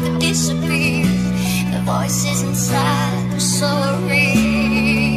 wish disappear. The voices inside are so real.